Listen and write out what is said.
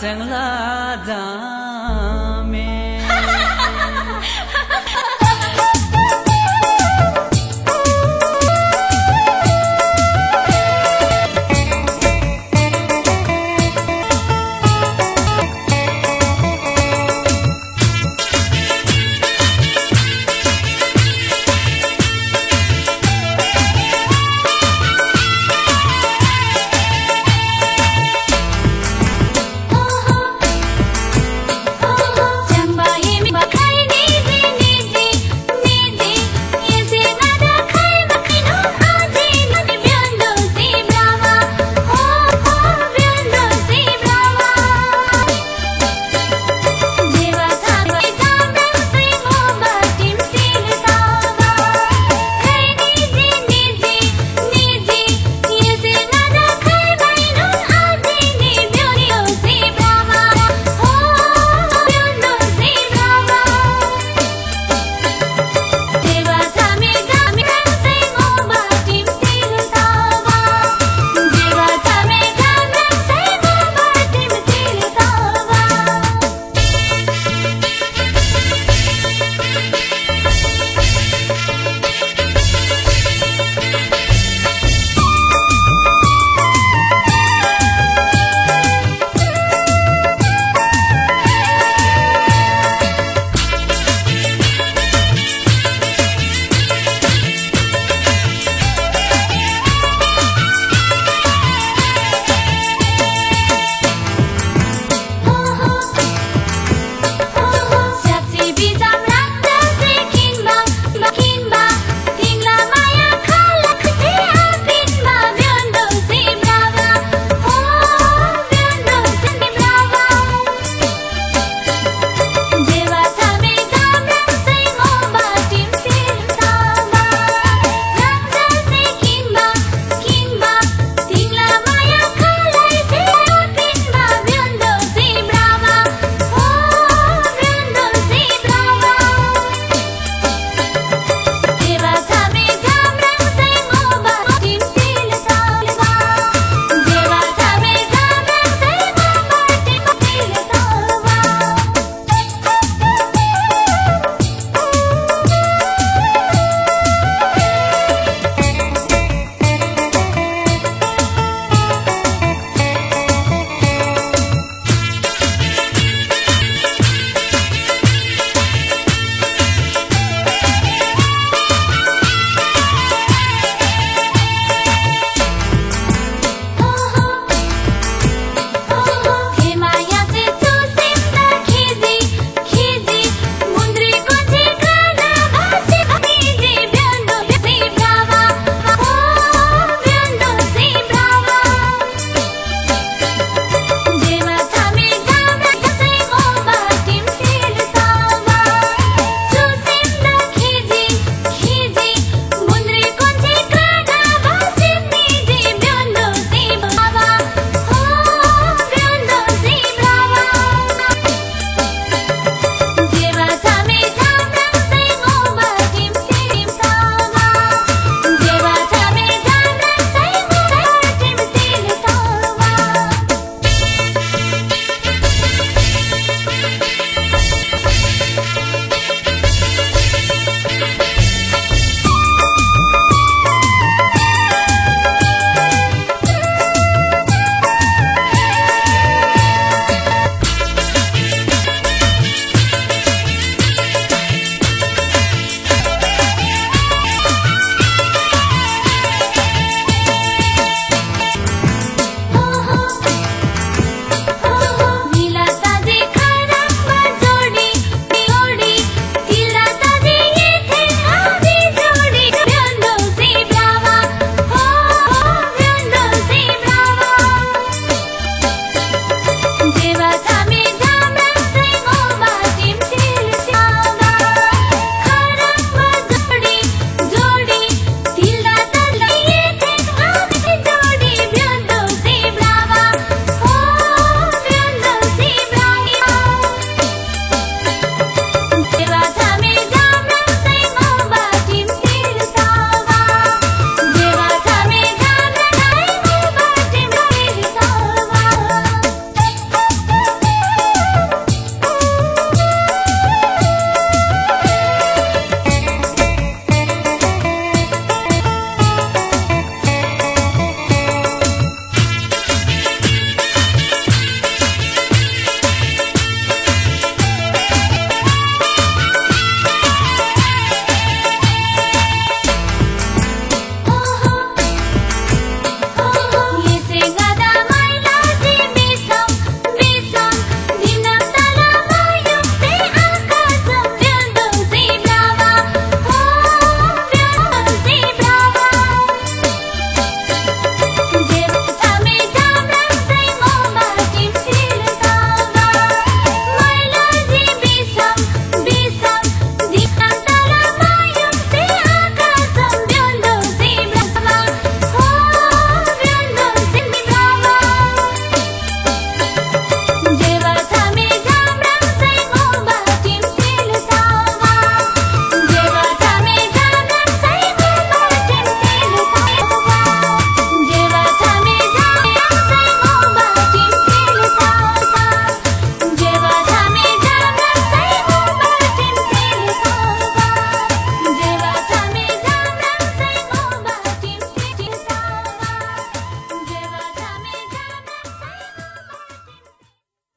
sing la da